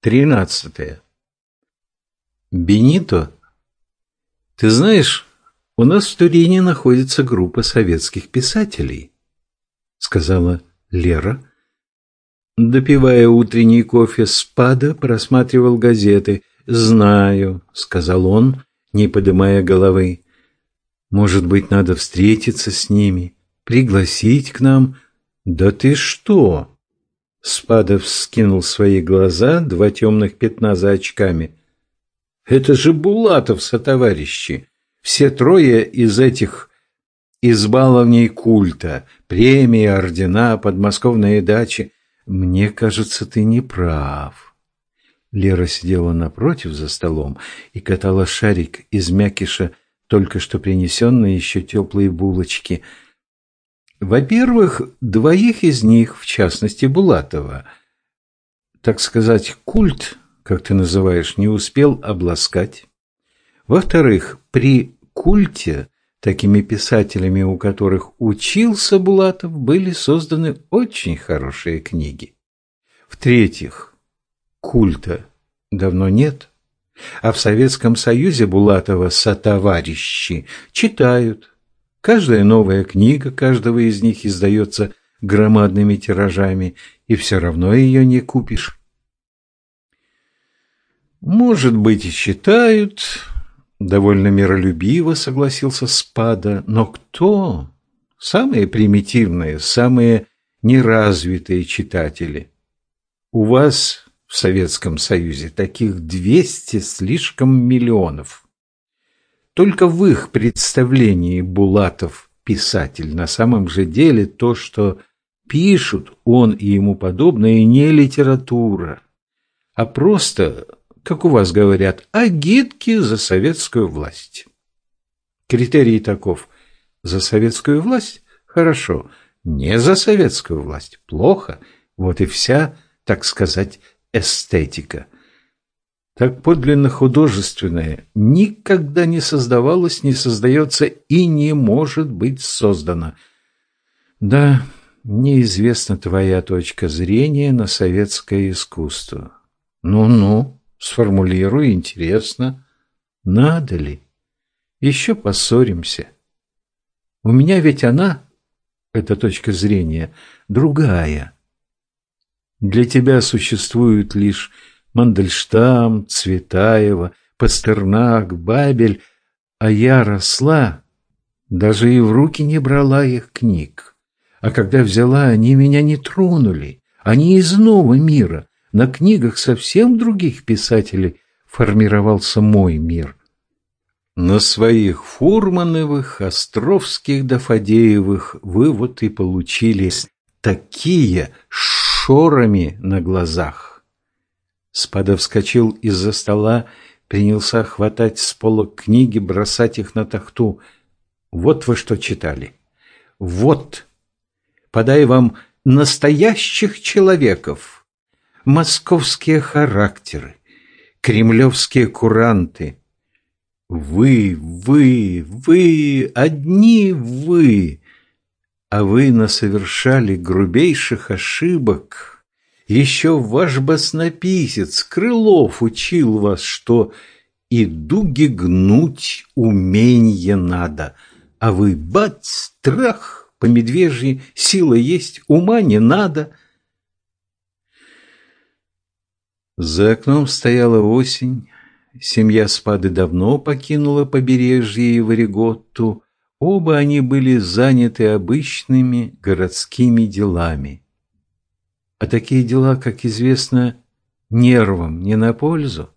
Тринадцатое. Бенито, ты знаешь, у нас в Турине находится группа советских писателей, сказала Лера. Допивая утренний кофе, Спада просматривал газеты. «Знаю», — сказал он, не поднимая головы. «Может быть, надо встретиться с ними, пригласить к нам?» «Да ты что?» Спадов скинул свои глаза, два темных пятна за очками. «Это же Булатов сотоварищи! Все трое из этих избаловней культа, премии, ордена, подмосковные дачи. Мне кажется, ты не прав». Лера сидела напротив за столом и катала шарик из мякиша, только что принесенные еще теплые булочки – во-первых, двоих из них, в частности Булатова, так сказать, культ, как ты называешь, не успел обласкать. Во-вторых, при культе такими писателями, у которых учился Булатов, были созданы очень хорошие книги. В-третьих, культа давно нет, а в Советском Союзе Булатова сотоварищи читают, Каждая новая книга каждого из них издается громадными тиражами, и все равно ее не купишь. Может быть, и считают, довольно миролюбиво согласился Спада, но кто? Самые примитивные, самые неразвитые читатели. У вас в Советском Союзе таких двести слишком миллионов. Только в их представлении Булатов писатель. На самом же деле то, что пишут он и ему подобное, не литература, а просто, как у вас говорят, агитки за советскую власть. Критерий таков. За советскую власть? Хорошо. Не за советскую власть? Плохо. Вот и вся, так сказать, эстетика – так подлинно художественное никогда не создавалось, не создается и не может быть создано. Да, неизвестна твоя точка зрения на советское искусство. Ну-ну, сформулируй, интересно. Надо ли? Еще поссоримся. У меня ведь она, эта точка зрения, другая. Для тебя существуют лишь Мандельштам, Цветаева, Пастернак, Бабель, а я росла, даже и в руки не брала их книг. А когда взяла, они меня не тронули. Они из нового мира. На книгах совсем других писателей формировался мой мир. На своих Фурмановых, Островских да Фадеевых вы вот и получились такие шорами на глазах. Спада вскочил из-за стола, принялся хватать с пола книги, бросать их на тахту. Вот вы что читали. Вот. Подай вам настоящих человеков. Московские характеры, кремлевские куранты. Вы, вы, вы, одни вы. А вы насовершали грубейших ошибок. Еще ваш баснописец Крылов учил вас, что и дуги гнуть уменье надо, а вы, бац, страх по медвежьи, сила есть, ума не надо. За окном стояла осень, семья Спады давно покинула побережье и Вариготту, оба они были заняты обычными городскими делами. А такие дела, как известно, нервам не на пользу.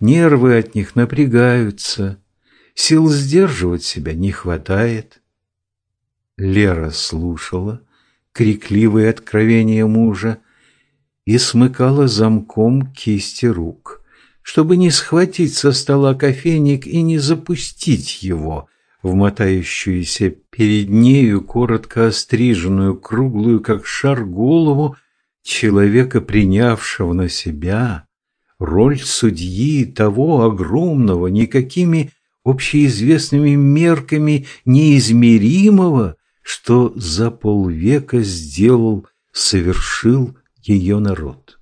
Нервы от них напрягаются, сил сдерживать себя не хватает. Лера слушала крикливые откровения мужа и смыкала замком кисти рук, чтобы не схватить со стола кофейник и не запустить его в мотающуюся перед нею коротко остриженную, круглую, как шар, голову человека, принявшего на себя роль судьи того огромного, никакими общеизвестными мерками неизмеримого, что за полвека сделал, совершил ее народ.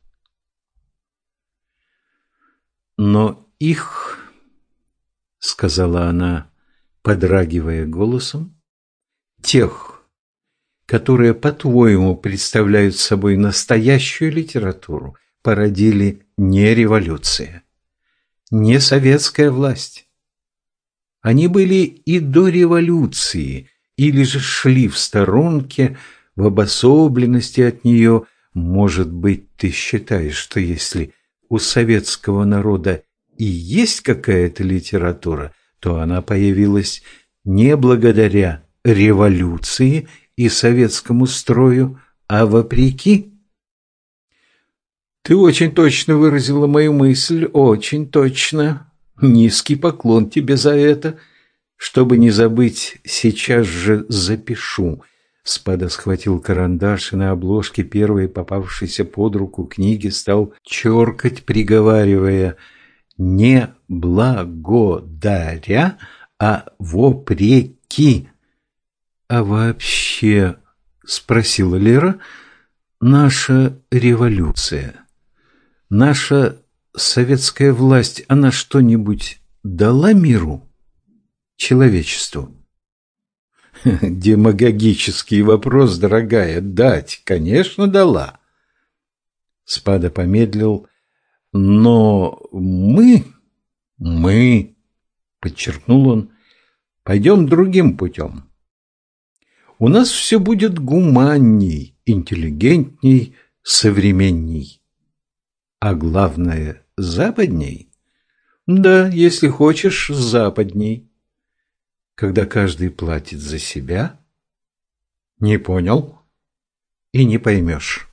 Но их, сказала она, подрагивая голосом, тех, которые, по-твоему, представляют собой настоящую литературу, породили не революция, не советская власть. Они были и до революции, или же шли в сторонке, в обособленности от нее. Может быть, ты считаешь, что если у советского народа и есть какая-то литература, то она появилась не благодаря революции и советскому строю, а вопреки. Ты очень точно выразила мою мысль, очень точно. Низкий поклон тебе за это. Чтобы не забыть, сейчас же запишу. Спада схватил карандаш и на обложке первой попавшейся под руку книги стал черкать, приговаривая «не благодаря, а вопреки». «А вообще, — спросила Лера, — наша революция, наша советская власть, она что-нибудь дала миру, человечеству?» Демагогический вопрос, дорогая, дать, конечно, дала. Спада помедлил. Но мы, мы, подчеркнул он, пойдем другим путем. У нас все будет гуманней, интеллигентней, современней. А главное, западней. Да, если хочешь, западней когда каждый платит за себя? Не понял и не поймешь.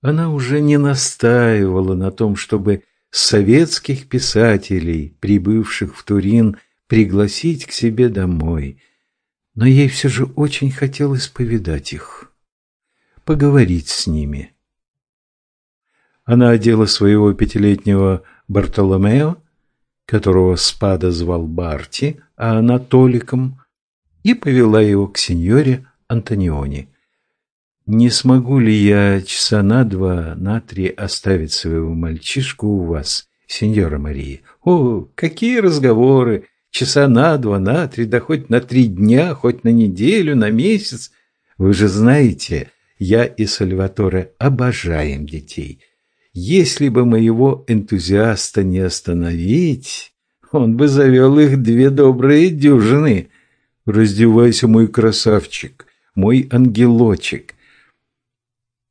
Она уже не настаивала на том, чтобы советских писателей, прибывших в Турин, пригласить к себе домой, но ей все же очень хотелось повидать их, поговорить с ними. Она одела своего пятилетнего Бартоломео, которого Спада звал Барти, а она Толиком, и повела его к сеньоре Антониони. «Не смогу ли я часа на два, на три оставить своего мальчишку у вас, сеньора Мария?» «О, какие разговоры! Часа на два, на три, да хоть на три дня, хоть на неделю, на месяц. Вы же знаете, я и Сальваторе обожаем детей». Если бы моего энтузиаста не остановить, он бы завел их две добрые дюжины. Раздевайся, мой красавчик, мой ангелочек.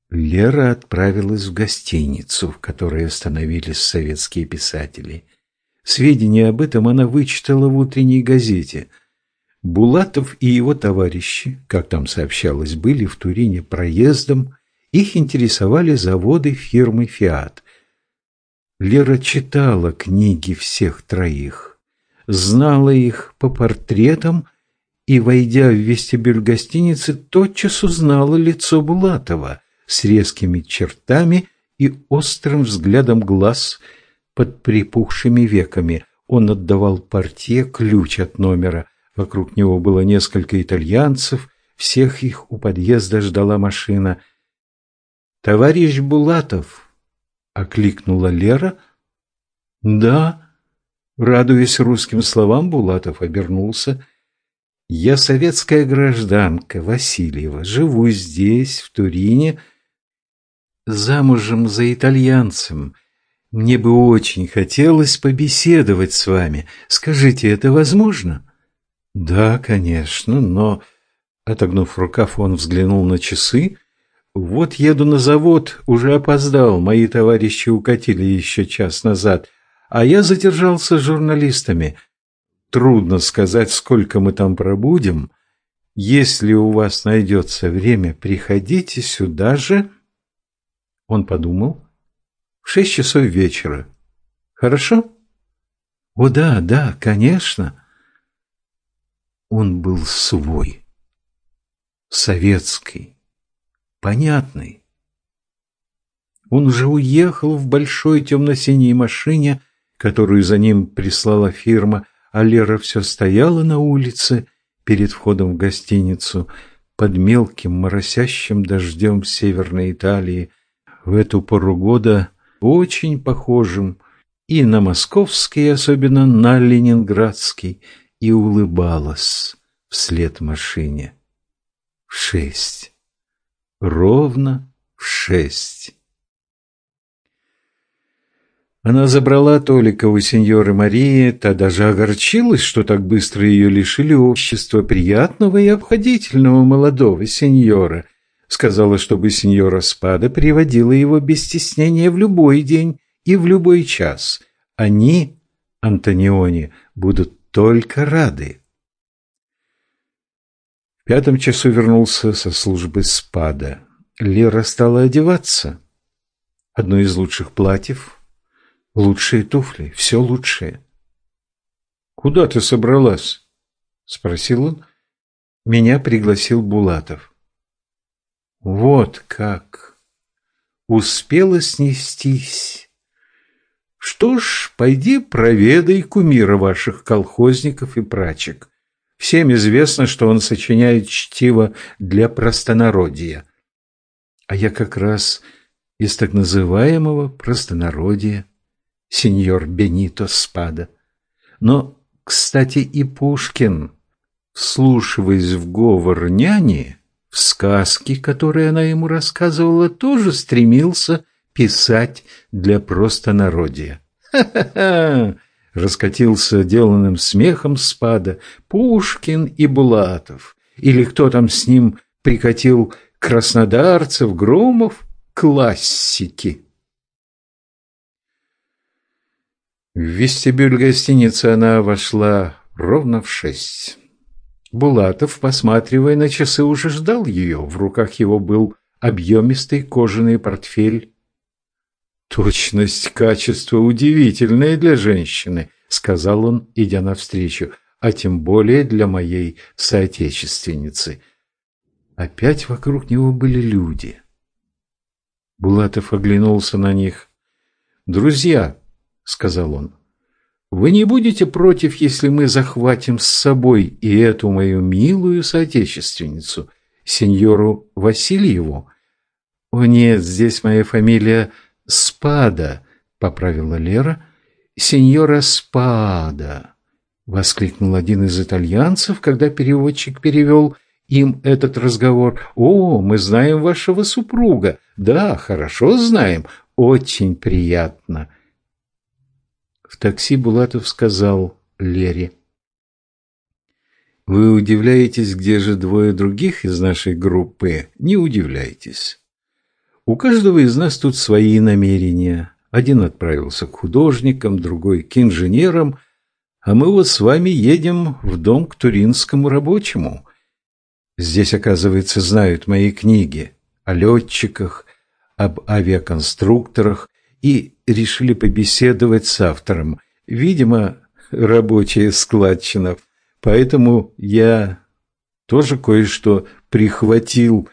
Лера отправилась в гостиницу, в которой остановились советские писатели. Сведения об этом она вычитала в утренней газете. Булатов и его товарищи, как там сообщалось, были в Турине проездом их интересовали заводы фирмы «Фиат». Лера читала книги всех троих, знала их по портретам и, войдя в вестибюль гостиницы, тотчас узнала лицо Булатова с резкими чертами и острым взглядом глаз под припухшими веками. Он отдавал портье ключ от номера. Вокруг него было несколько итальянцев, всех их у подъезда ждала машина – «Товарищ Булатов!» — окликнула Лера. «Да», — радуясь русским словам, Булатов обернулся. «Я советская гражданка Васильева, живу здесь, в Турине, замужем за итальянцем. Мне бы очень хотелось побеседовать с вами. Скажите, это возможно?» «Да, конечно, но...» Отогнув рукав, он взглянул на часы — вот еду на завод, уже опоздал, мои товарищи укатили еще час назад, а я задержался с журналистами. Трудно сказать, сколько мы там пробудем. Если у вас найдется время, приходите сюда же. Он подумал. Шесть часов вечера. Хорошо? О, да, да, конечно. Он был свой. Советский понятный. Он уже уехал в большой темно-синей машине, которую за ним прислала фирма, а Лера все стояла на улице перед входом в гостиницу под мелким моросящим дождем Северной Италии, в эту пору года очень похожим и на московский, особенно на ленинградский, и улыбалась вслед машине. В шесть. Ровно в шесть. Она забрала Толика у сеньоры Марии, та даже огорчилась, что так быстро ее лишили общества приятного и обходительного молодого сеньора. Сказала, чтобы сеньора Спада приводила его без стеснения в любой день и в любой час. Они, Антониони, будут только рады. В пятом часу вернулся со службы Спада. Лера стала одеваться. Одно из лучших платьев – Лучшие туфли, все лучшее. «Куда ты собралась?» — спросил он. Меня пригласил Булатов. «Вот как! Успела снестись!» Что ж, пойди проведай кумира ваших колхозников и прачек. Всем известно, что он сочиняет чтиво для простонародья. А я как раз из так называемого простонародья сеньор Бенито Спада. Но, кстати, и Пушкин, вслушиваясь в говор няни, в сказки, которые она ему рассказывала, тоже стремился писать для простонародья. «Ха-ха-ха!» — раскатился деланным смехом Спада Пушкин и Булатов. Или кто там с ним прикатил краснодарцев, Громов, классики. В вестибюль гостиницы она вошла ровно в шесть. Булатов, посматривая на часы, уже ждал ее. В руках его был объемистый кожаный портфель. «Точность качество удивительное для женщины», — сказал он, идя навстречу, «а тем более для моей соотечественницы». Опять вокруг него были люди. Булатов оглянулся на них. «Друзья», сказал он. Вы не будете против, если мы захватим с собой и эту мою милую соотечественницу, сеньору Васильеву? О нет, здесь моя фамилия Спада, поправила Лера. Сеньора Спада, воскликнул один из итальянцев, когда переводчик перевел им этот разговор. «О, мы знаем вашего супруга. Да, хорошо знаем. Очень приятно. В такси Булатов сказал Лере. «Вы удивляетесь, где же двое других из нашей группы? Не удивляйтесь. У каждого из нас тут свои намерения. Один отправился к художникам, другой к инженерам, а мы вот с вами едем в дом к туринскому рабочему. Здесь, оказывается, знают мои книги о летчиках, об авиаконструкторах и решили побеседовать с автором. Видимо, рабочая складчина. Поэтому я тоже кое-что прихватил.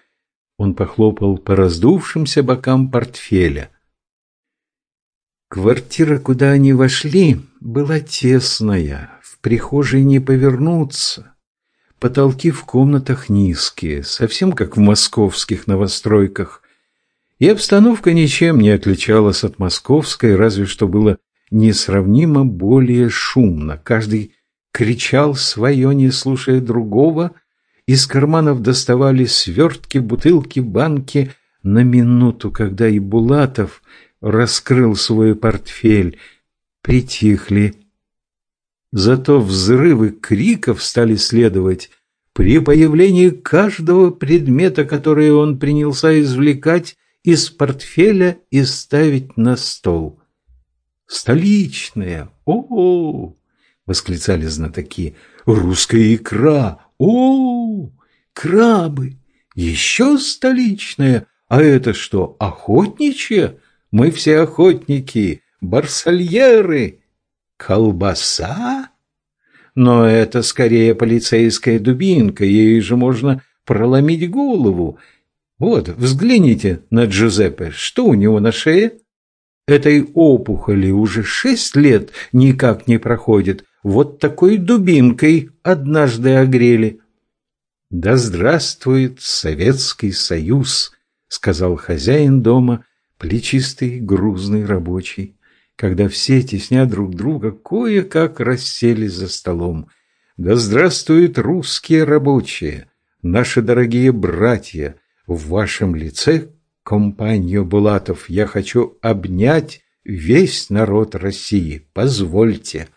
Он похлопал по раздувшимся бокам портфеля. Квартира, куда они вошли, была тесная, в прихожей не повернуться. Потолки в комнатах низкие, совсем как в московских новостройках. И обстановка ничем не отличалась от московской, разве что было несравнимо более шумно. Каждый кричал свое, не слушая другого. Из карманов доставали свертки, бутылки, банки. На минуту, когда и Булатов раскрыл свой портфель, притихли. Зато взрывы криков стали следовать при появлении каждого предмета, который он принялся извлекать из портфеля и ставить на стол. «Столичная! О-о!» — восклицали знатоки. «Русская икра! О, крабы! Еще столичная! А это что, охотничья? Мы все охотники, барсальеры! Колбаса?» Но это скорее полицейская дубинка, ей же можно проломить голову. Вот, взгляните на Джузеппе, что у него на шее? Этой опухоли уже шесть лет никак не проходит. Вот такой дубинкой однажды огрели. «Да здравствует Советский Союз!» — сказал хозяин дома, плечистый грузный рабочий. когда все, тесня друг друга, кое-как расселись за столом. «Да здравствуют русские рабочие, наши дорогие братья! В вашем лице, компанию Булатов, я хочу обнять весь народ России. Позвольте!»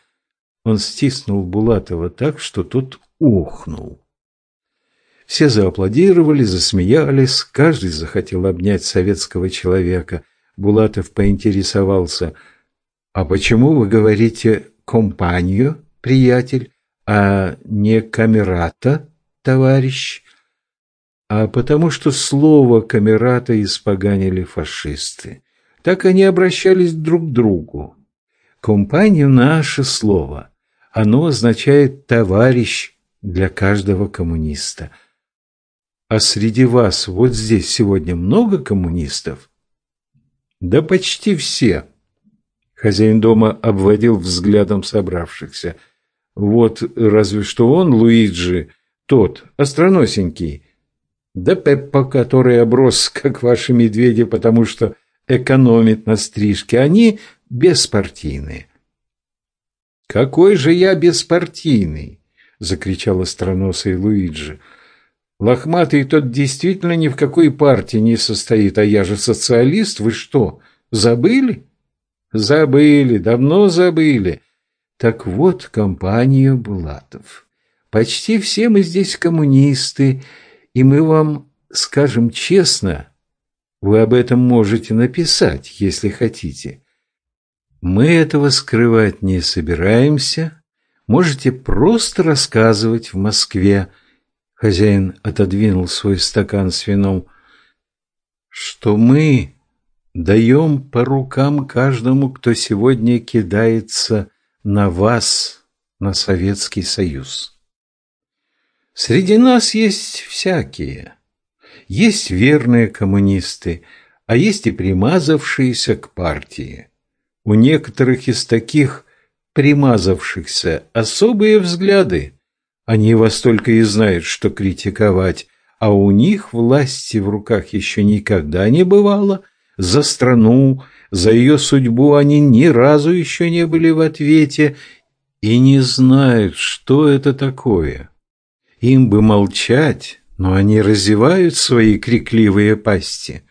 Он стиснул Булатова так, что тот ухнул. Все зааплодировали, засмеялись, каждый захотел обнять советского человека. Булатов поинтересовался, «А почему вы говорите «компанию», приятель, а не «камерата», товарищ?» «А потому что слово «камерата» испоганили фашисты. Так они обращались друг к другу. «Компания» — наше слово. Оно означает «товарищ» для каждого коммуниста – а среди вас вот здесь сегодня много коммунистов? Да почти все. Хозяин дома обводил взглядом собравшихся. Вот разве что он, Луиджи, тот, остроносенький. Да Пеппа, который оброс, как ваши медведи, потому что экономит на стрижке. Они беспартийные. «Какой же я беспартийный!» — закричал остроносый Луиджи. Лохматый тот действительно ни в какой партии не состоит, а я же социалист, вы что, забыли? Забыли, давно забыли. Так вот, компания Булатов. Почти все мы здесь коммунисты, и мы вам скажем честно, вы об этом можете написать, если хотите. Мы этого скрывать не собираемся. Можете просто рассказывать в Москве, Хозяин отодвинул свой стакан с вином. Что мы даем по рукам каждому, кто сегодня кидается на вас, на Советский Союз. Среди нас есть всякие. Есть верные коммунисты, а есть и примазавшиеся к партии. У некоторых из таких примазавшихся особые взгляды – они вас только и знают, что критиковать, а у них власти в руках еще никогда не бывало. За страну, за ее судьбу они ни разу еще не были в ответе и не знают, что это такое. Им бы молчать, но они разевают свои крикливые пасти.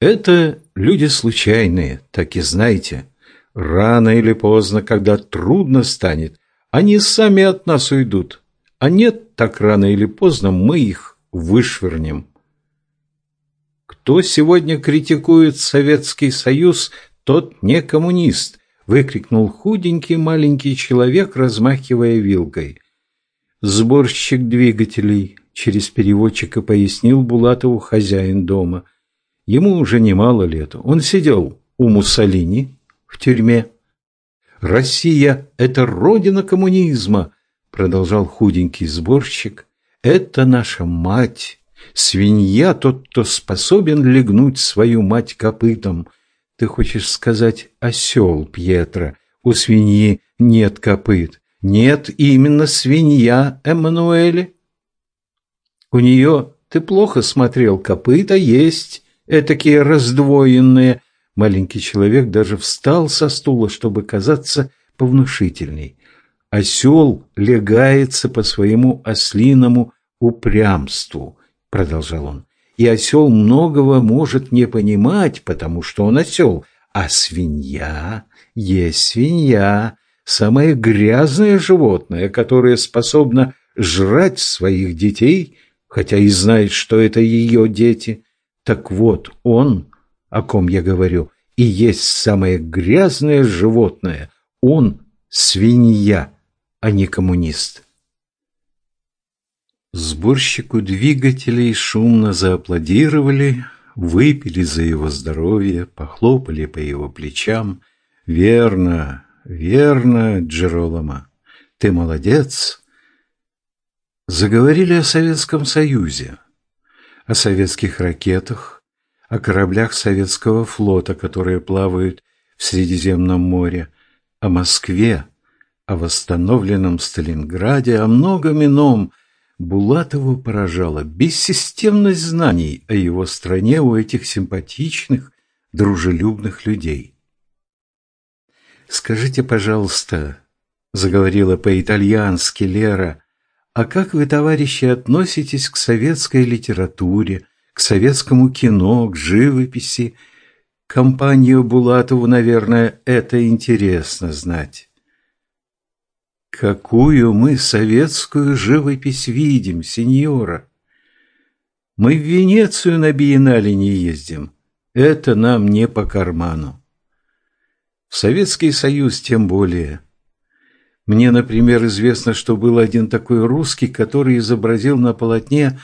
Это люди случайные, так и знайте. Рано или поздно, когда трудно станет, они сами от нас уйдут. А нет, так рано или поздно мы их вышвырнем. Кто сегодня критикует Советский Союз, тот не коммунист, выкрикнул худенький маленький человек, размахивая вилкой. Сборщик двигателей через переводчика пояснил Булатову хозяин дома. Ему уже немало лет. Он сидел у Муссолини в тюрьме. Россия – это родина коммунизма, продолжал худенький сборщик, это наша мать. Свинья тот, кто способен легнуть свою мать копытом. Ты хочешь сказать осел, Пьетро. У свиньи нет копыт. Нет, именно свинья, Эммануэле. У нее, ты плохо смотрел, копыта есть, этакие раздвоенные. Маленький человек даже встал со стула, чтобы казаться повнушительней осел легается по своему ослиному упрямству, продолжал он. И осел многого может не понимать, потому что он осел, а свинья есть свинья, самое грязное животное, которое способно жрать своих детей, хотя и знает, что это ее дети. Так вот, он, о ком я говорю, и есть самое грязное животное. Он – свинья а не коммунист. Сборщику двигателей шумно зааплодировали, выпили за его здоровье, похлопали по его плечам. «Верно, верно, Джеролома, ты молодец!» Заговорили о Советском Союзе, о советских ракетах, о кораблях советского флота, которые плавают в Средиземном море, о Москве, о восстановленном Сталинграде, о многом ином, Булатову поражала бессистемность знаний о его стране у этих симпатичных, дружелюбных людей. Скажите, пожалуйста, заговорила по-итальянски Лера, а как вы, товарищи, относитесь к советской литературе, к советскому кино, к живописи? Компанию Булатову, наверное, это интересно знать. Какую мы советскую живопись видим, сеньора? Мы в Венецию на биеннале не ездим. Это нам не по карману. В Советский Союз тем более. Мне, например, известно, что был один такой русский, который изобразил на полотне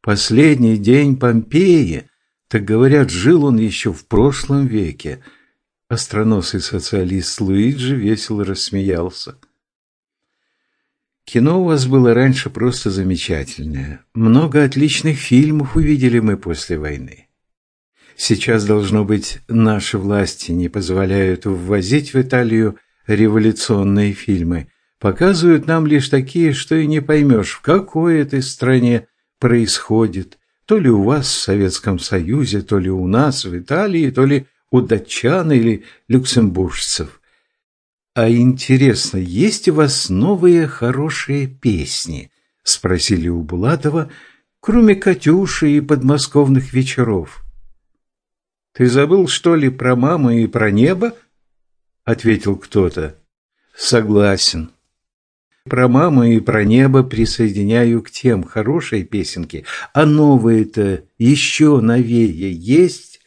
последний день Помпеи. Так говорят, жил он еще в прошлом веке. Остроносый социалист Луиджи весело рассмеялся. Кино у вас было раньше просто замечательное. Много отличных фильмов увидели мы после войны. Сейчас, должно быть, наши власти не позволяют ввозить в Италию революционные фильмы. Показывают нам лишь такие, что и не поймешь, в какой этой стране происходит. То ли у вас в Советском Союзе, то ли у нас в Италии, то ли у датчан или люксембуржцев. А интересно, есть у вас новые хорошие песни? Спросили у Булатова, кроме «Катюши» и подмосковных вечеров. «Ты забыл, что ли, про маму и про небо?» — ответил кто-то. «Согласен. Про маму и про небо присоединяю к тем хорошей песенки, а новые-то еще новее есть.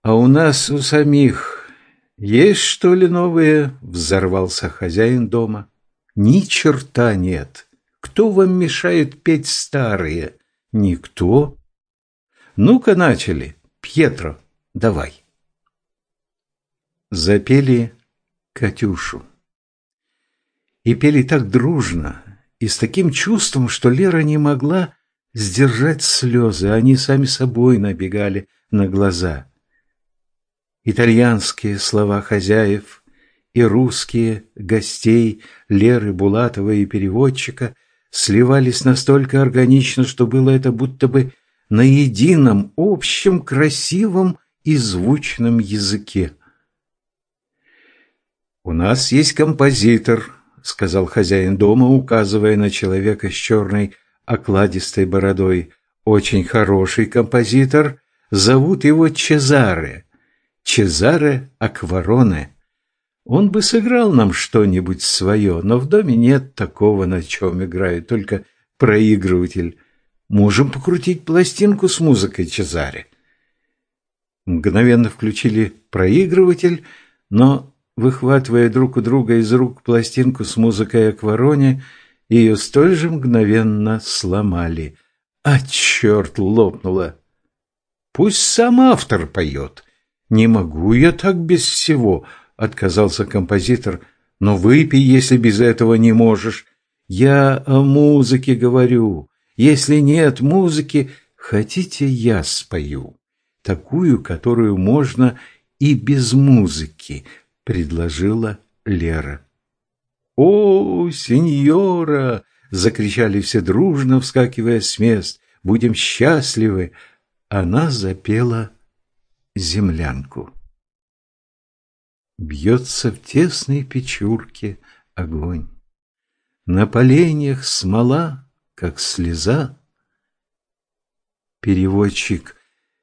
А у нас у самих есть, что ли, новые?» — взорвался хозяин дома. «Ни черта нет. Кто вам мешает петь старые?» «Никто». «Ну-ка, начали». Пьетро, давай. Запели Катюшу. И пели так дружно и с таким чувством, что Лера не могла сдержать слезы, они сами собой набегали на глаза. Итальянские слова хозяев и русские гостей Леры Булатова и переводчика сливались настолько органично, что было это будто бы на едином, общем, красивом и звучном языке. «У нас есть композитор», — сказал хозяин дома, указывая на человека с черной окладистой бородой. «Очень хороший композитор. Зовут его Чезаре. Чезаре Аквароне. Он бы сыграл нам что-нибудь свое, но в доме нет такого, на чем играет только проигрыватель. Можем покрутить пластинку с музыкой Чезаре. Мгновенно включили проигрыватель, но, выхватывая друг у друга из рук пластинку с музыкой Аквароне, ее столь же мгновенно сломали. А черт лопнула! Пусть сам автор поет. Не могу я так без всего, отказался композитор. Но выпей, если без этого не можешь. Я о музыке говорю. Если нет музыки, хотите, я спою. Такую, которую можно и без музыки, предложила Лера. «О, сеньора!» — закричали все дружно, вскакивая с мест. «Будем счастливы!» Она запела землянку. Бьется в тесной печурке огонь. На поленьях смола как слеза. Переводчик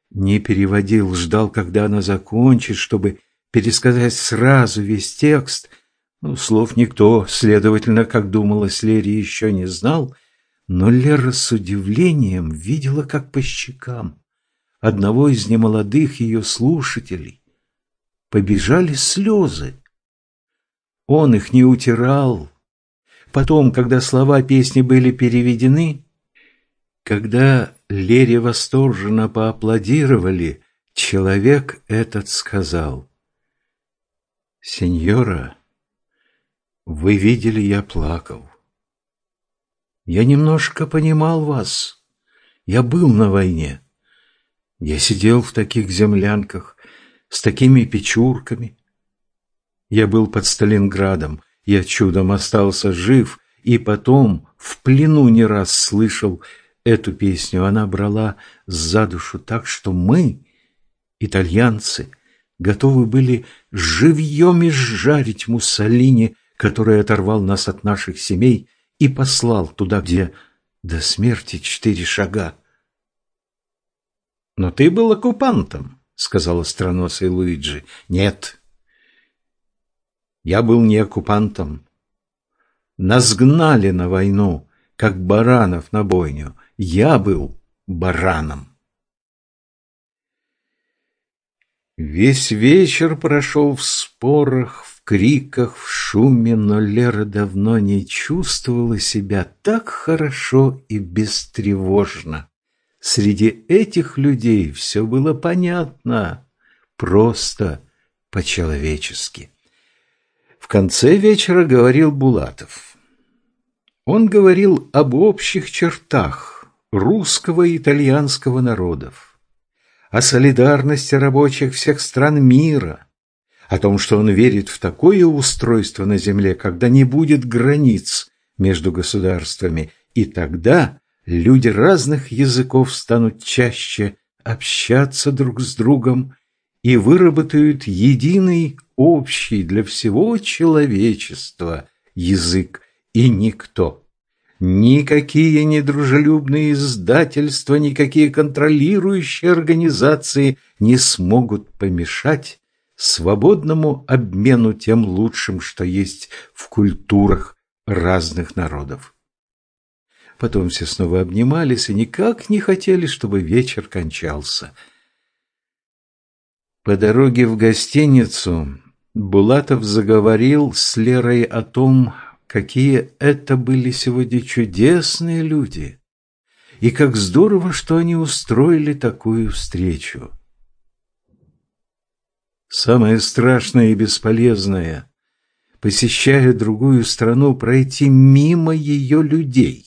не переводил, ждал, когда она закончит, чтобы пересказать сразу весь текст. Ну, слов никто, следовательно, как думалось Лере, еще не знал, но Лера с удивлением видела, как по щекам одного из немолодых ее слушателей побежали слезы. Он их не утирал, Потом, когда слова песни были переведены, когда Лере восторженно поаплодировали, человек этот сказал, «Сеньора, вы видели, я плакал. Я немножко понимал вас. Я был на войне. Я сидел в таких землянках, с такими печурками. Я был под Сталинградом, я чудом остался жив, и потом в плену не раз слышал эту песню. Она брала за душу так, что мы, итальянцы, готовы были живьем изжарить Муссолини, который оторвал нас от наших семей и послал туда, где до смерти четыре шага. «Но ты был оккупантом», — сказал остроносый Луиджи. «Нет, я был не оккупантом. Нас гнали на войну, как баранов на бойню. Я был бараном». Весь вечер прошел в спорах, в криках, в шуме, но Лера давно не чувствовала себя так хорошо и бестревожно. Среди этих людей все было понятно, просто, по-человечески. Конце вечера говорил Булатов. Он говорил об общих чертах русского и итальянского народов о солидарности рабочих всех стран мира, о том, что он верит в такое устройство на Земле, когда не будет границ между государствами, и тогда люди разных языков станут чаще общаться друг с другом и выработают единый общий для всего человечества язык, и никто Никакие недружелюбные издательства, никакие контролирующие организации не смогут помешать свободному обмену тем лучшим, что есть в культурах разных народов. Потом все снова обнимались и никак не хотели, чтобы вечер кончался. По дороге в гостиницу Булатов заговорил с Лерой о том, Какие это были сегодня чудесные люди! И как здорово, что они устроили такую встречу! Самое страшное и бесполезное – посещая другую страну, пройти мимо ее людей,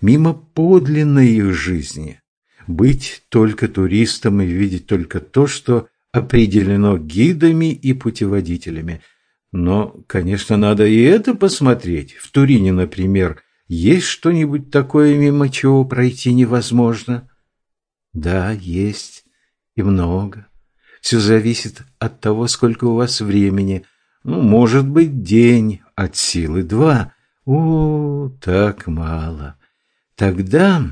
мимо подлинной их жизни, быть только туристом и видеть только то, что определено гидами и путеводителями – но, конечно, надо и это посмотреть. В Турине, например, есть что-нибудь такое, мимо чего пройти невозможно? Да, есть. И много. Все зависит от того, сколько у вас времени. Ну, может быть, день, от силы два. О, так мало. Тогда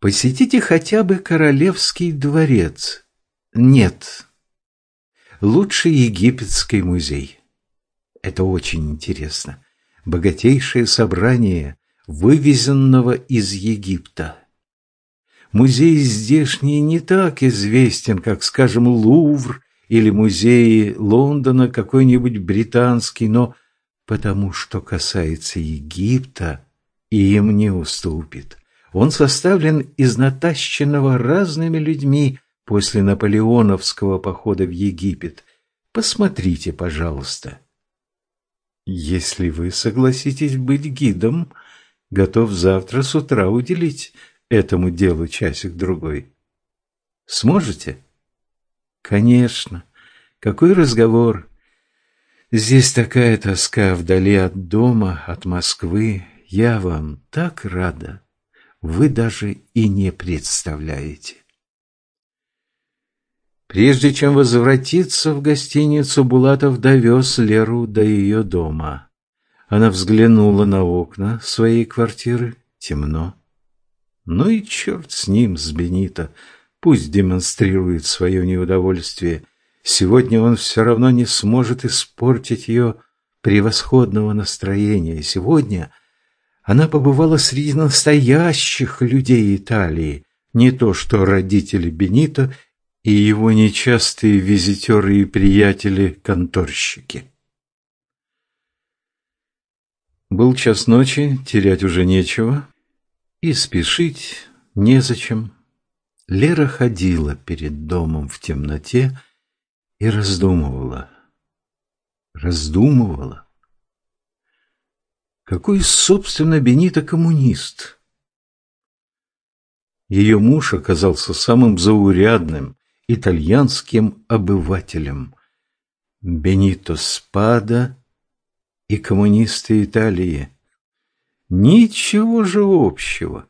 посетите хотя бы Королевский дворец. Нет, лучше Египетский музей. Это очень интересно. Богатейшее собрание, вывезенного из Египта. Музей здешний не так известен, как, скажем, Лувр или музей Лондона какой-нибудь британский, но потому что касается Египта, им не уступит. Он составлен из натащенного разными людьми после наполеоновского похода в Египет. Посмотрите, пожалуйста. Если вы согласитесь быть гидом, готов завтра с утра уделить этому делу часик-другой. Сможете? Конечно. Какой разговор? Здесь такая тоска вдали от дома, от Москвы. Я вам так рада. Вы даже и не представляете. Прежде чем возвратиться в гостиницу, Булатов довез Леру до ее дома. Она взглянула на окна своей квартиры. Темно. Ну и черт с ним, с Бенито. Пусть демонстрирует свое неудовольствие. Сегодня он все равно не сможет испортить ее превосходного настроения. Сегодня она побывала среди настоящих людей Италии, не то что родители Бенито и его нечастые визитеры и приятели-конторщики. Был час ночи, терять уже нечего, и спешить незачем. Лера ходила перед домом в темноте и раздумывала. Раздумывала. Какой, собственно, Бенита коммунист? Ее муж оказался самым заурядным, итальянским обывателем. Бенито Спада и коммунисты Италии. Ничего же общего.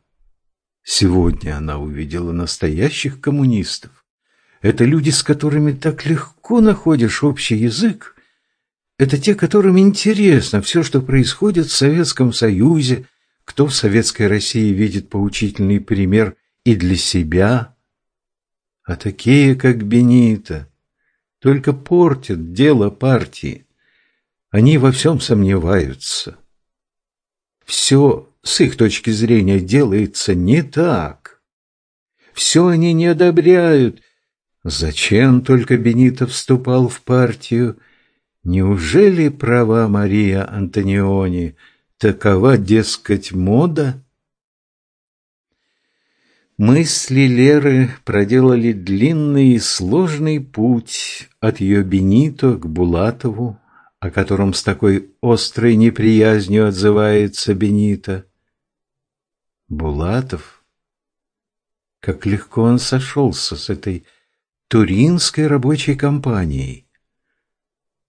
Сегодня она увидела настоящих коммунистов. Это люди, с которыми так легко находишь общий язык, это те, которым интересно все, что происходит в Советском Союзе, кто в Советской России видит поучительный пример и для себя. А такие, как Бенита, только портят дело партии. Они во всем сомневаются. Все с их точки зрения делается не так. Все они не одобряют. Зачем только Бенито вступал в партию? Неужели права Мария Антониони такова, дескать, мода? Мысли Леры проделали длинный и сложный путь от ее Бенито к Булатову, о котором с такой острой неприязнью отзывается Бенито. Булатов, как легко он сошелся с этой туринской рабочей компанией,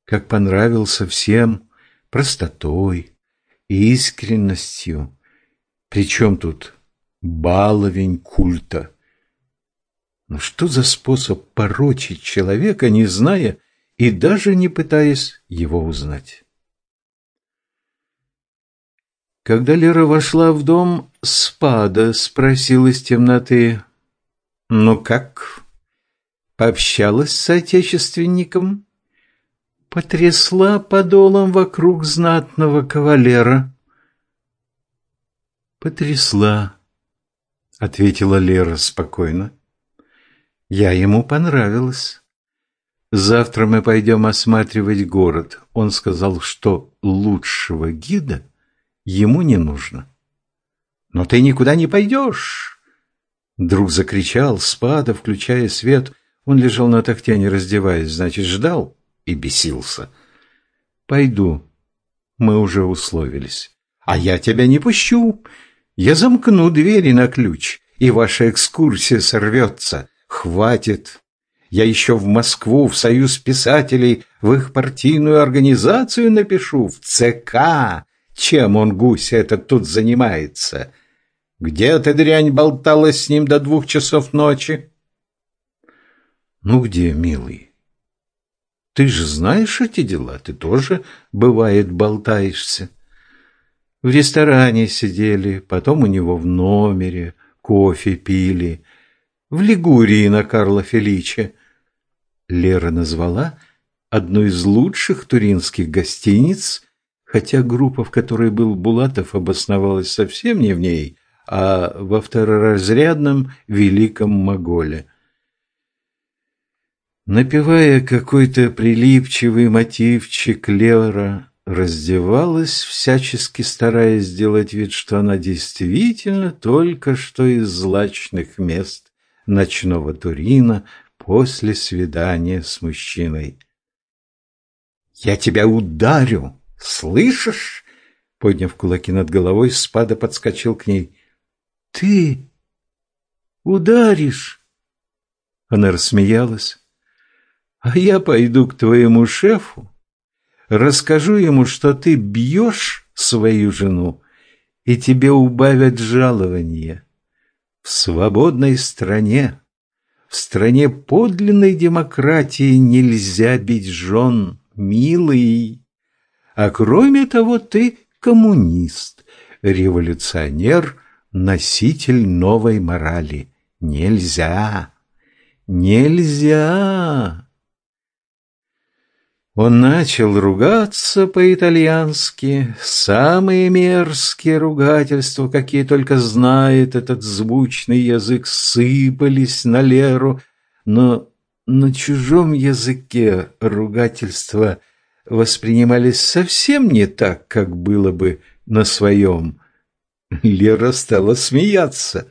как понравился всем простотой, искренностью, причем тут баловень культа. Ну что за способ порочить человека, не зная и даже не пытаясь его узнать? Когда Лера вошла в дом, Спада спросил из темноты, «Ну как? Пообщалась с отечественником?» Потрясла подолом вокруг знатного кавалера. «Потрясла», — ответила Лера спокойно. «Я ему понравилась. Завтра мы пойдем осматривать город. Он сказал, что лучшего гида ему не нужно». «Но ты никуда не пойдешь!» Друг закричал, спада, включая свет. Он лежал на тахте, не раздеваясь, значит, ждал и бесился. «Пойду. Мы уже условились». «А я тебя не пущу. Я замкну двери на ключ, и ваша экскурсия сорвется. Хватит. Я еще в Москву, в Союз писателей, в их партийную организацию напишу, в ЦК. Чем он, гусь, этот тут занимается?» Где эта дрянь болталась с ним до двух часов ночи? Ну где, милый? Ты же знаешь эти дела, ты тоже, бывает, болтаешься. В ресторане сидели, потом у него в номере, кофе пили. В Лигурии на Карла Феличе. Лера назвала одну из лучших туринских гостиниц, хотя группа, в которой был Булатов, обосновалась совсем не в ней, а во второразрядном Великом Моголе. Напевая какой-то прилипчивый мотивчик, Лера раздевалась, всячески стараясь сделать вид, что она действительно только что из злачных мест ночного Турина после свидания с мужчиной. «Я тебя ударю! Слышишь?» Подняв кулаки над головой, Спада подскочил к ней. Ты ударишь? Она рассмеялась. А я пойду к твоему шефу, расскажу ему, что ты бьешь свою жену, и тебе убавят жалование. В свободной стране, в стране подлинной демократии нельзя бить жен, милый. А кроме того, ты коммунист, революционер, носитель новой морали. Нельзя! Нельзя! Он начал ругаться по-итальянски, самые мерзкие ругательства, какие только знает этот звучный язык, сыпались на Леру, но на чужом языке ругательства воспринимались совсем не так, как было бы на своем. Лера стала смеяться.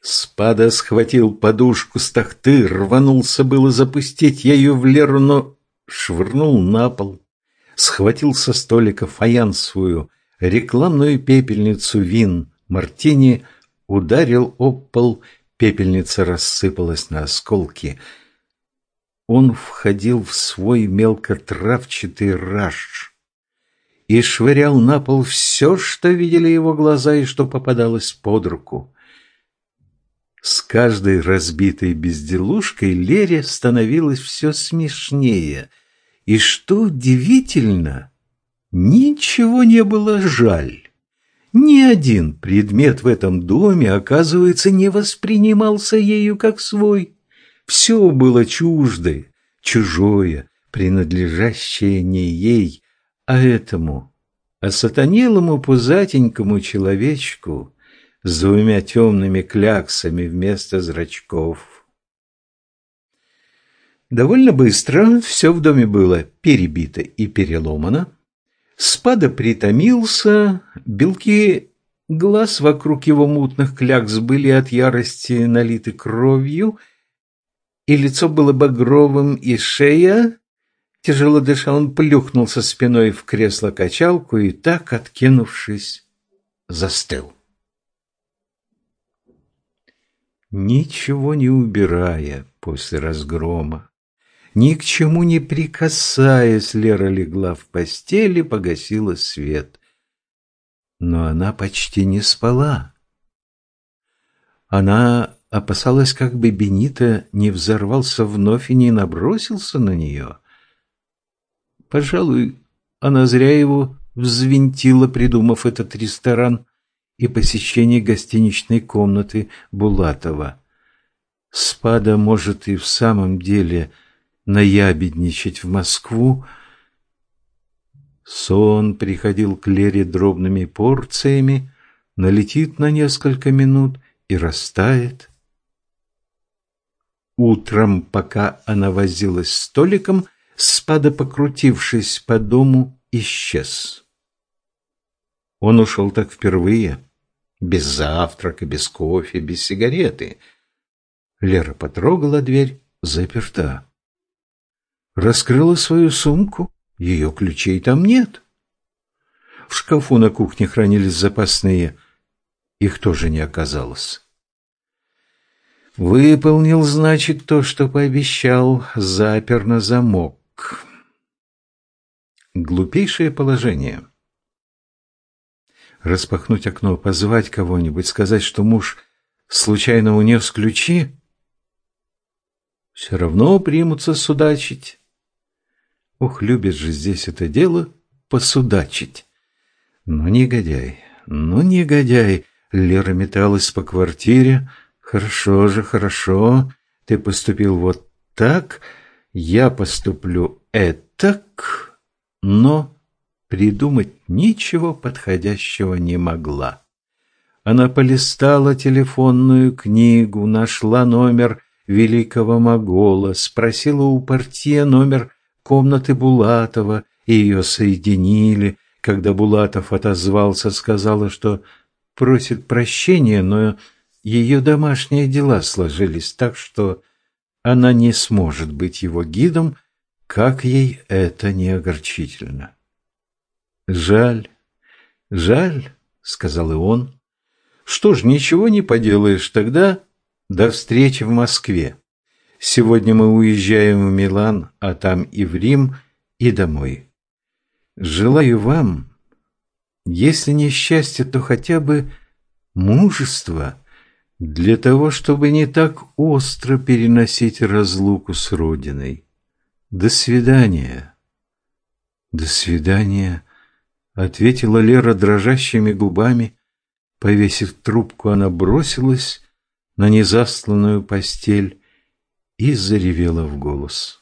Спада схватил подушку с тахты, рванулся было запустить ею в Леру, но швырнул на пол. Схватил со столика фаянсовую рекламную пепельницу вин мартини, ударил об пол, пепельница рассыпалась на осколки. Он входил в свой мелкотравчатый раж и швырял на пол все, что видели его глаза и что попадалось под руку. С каждой разбитой безделушкой Лере становилось все смешнее. И что удивительно, ничего не было жаль. Ни один предмет в этом доме, оказывается, не воспринимался ею как свой. Все было чуждое, чужое, принадлежащее не ей, а этому, осатанелому пузатенькому человечку с двумя темными кляксами вместо зрачков. Довольно быстро все в доме было перебито и переломано. Спада притомился, белки глаз вокруг его мутных клякс были от ярости налиты кровью, и лицо было багровым, и шея... Тяжело дыша, он плюхнулся спиной в кресло-качалку и так, откинувшись, застыл. Ничего не убирая после разгрома, ни к чему не прикасаясь, Лера легла в постели, погасила свет. Но она почти не спала. Она опасалась, как бы Бенита не взорвался вновь и не набросился на нее. Пожалуй, она зря его взвинтила, придумав этот ресторан и посещение гостиничной комнаты Булатова. Спада может и в самом деле наябедничать в Москву. Сон приходил к Лере дробными порциями, налетит на несколько минут и растает. Утром, пока она возилась с столиком, спада, покрутившись по дому, исчез. Он ушел так впервые, без завтрака, без кофе, без сигареты. Лера потрогала дверь, заперта. Раскрыла свою сумку, ее ключей там нет. В шкафу на кухне хранились запасные, их тоже не оказалось. Выполнил, значит, то, что пообещал, запер на замок. Глупейшее положение. Распахнуть окно, позвать кого-нибудь, сказать, что муж случайно унес ключи, все равно примутся судачить. Ох, любит же здесь это дело посудачить. Ну, негодяй, ну, негодяй. Лера металась по квартире. Хорошо же, хорошо. Ты поступил вот так, я поступлю этак, но придумать ничего подходящего не могла. Она полистала телефонную книгу, нашла номер великого Могола, спросила у портье номер комнаты Булатова, и ее соединили. Когда Булатов отозвался, сказала, что просит прощения, но ее домашние дела сложились так, что она не сможет быть его гидом, как ей это не огорчительно. «Жаль, жаль», — сказал и он. «Что ж, ничего не поделаешь, тогда до встречи в Москве». Сегодня мы уезжаем в Милан, а там и в Рим, и домой. Желаю вам, если не счастье, то хотя бы мужество для того, чтобы не так остро переносить разлуку с Родиной. До свидания. До свидания, ответила Лера дрожащими губами. Повесив трубку, она бросилась на незасланную постель и заревела в голос.